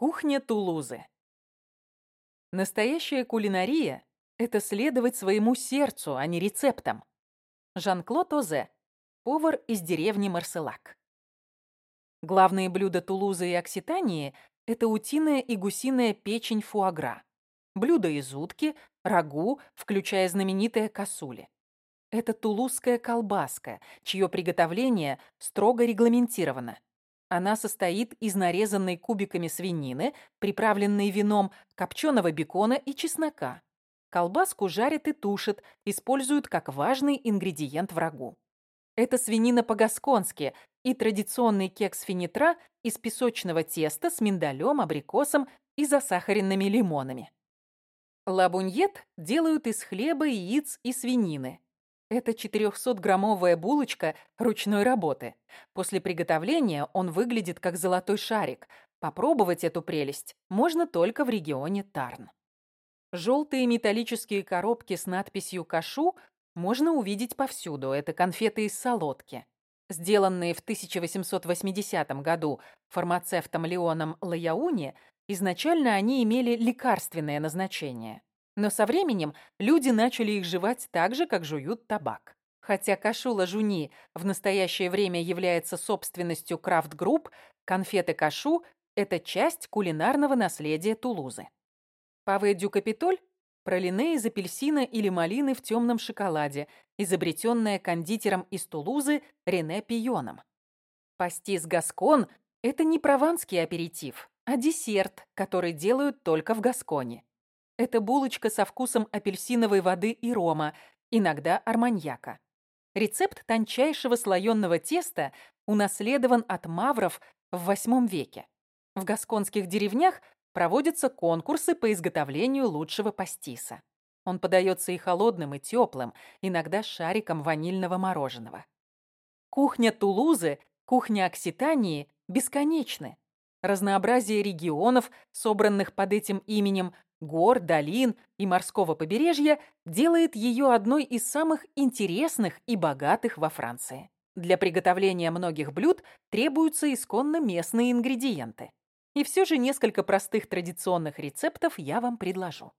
Кухня Тулузы. Настоящая кулинария – это следовать своему сердцу, а не рецептам. Жан-Клод Озе, повар из деревни Марселак. Главные блюда Тулузы и Окситании – это утиная и гусиная печень фуагра, блюда из утки, рагу, включая знаменитые косули. Это тулузская колбаска, чье приготовление строго регламентировано. Она состоит из нарезанной кубиками свинины, приправленной вином, копченого бекона и чеснока. Колбаску жарят и тушат, используют как важный ингредиент в рагу. Это свинина по-гасконски и традиционный кекс финитра из песочного теста с миндалем, абрикосом и засахаренными лимонами. Лабуньет делают из хлеба, яиц и свинины. Это 400-граммовая булочка ручной работы. После приготовления он выглядит как золотой шарик. Попробовать эту прелесть можно только в регионе Тарн. Желтые металлические коробки с надписью «Кашу» можно увидеть повсюду. Это конфеты из солодки. Сделанные в 1880 году фармацевтом Леоном Лаяуни, изначально они имели лекарственное назначение. Но со временем люди начали их жевать так же, как жуют табак. Хотя кашула жуни в настоящее время является собственностью крафт-групп, конфеты кашу – это часть кулинарного наследия Тулузы. Паве дю Капитоль – пролине из апельсина или малины в темном шоколаде, изобретенная кондитером из Тулузы Рене Пионом. Пастис Гаскон – это не прованский аперитив, а десерт, который делают только в Гасконе. Это булочка со вкусом апельсиновой воды и рома, иногда арманьяка. Рецепт тончайшего слоенного теста унаследован от мавров в VIII веке. В гасконских деревнях проводятся конкурсы по изготовлению лучшего пастиса. Он подается и холодным, и теплым, иногда шариком ванильного мороженого. Кухня Тулузы, кухня Окситании бесконечны. Разнообразие регионов, собранных под этим именем, гор, долин и морского побережья делает ее одной из самых интересных и богатых во Франции. Для приготовления многих блюд требуются исконно местные ингредиенты. И все же несколько простых традиционных рецептов я вам предложу.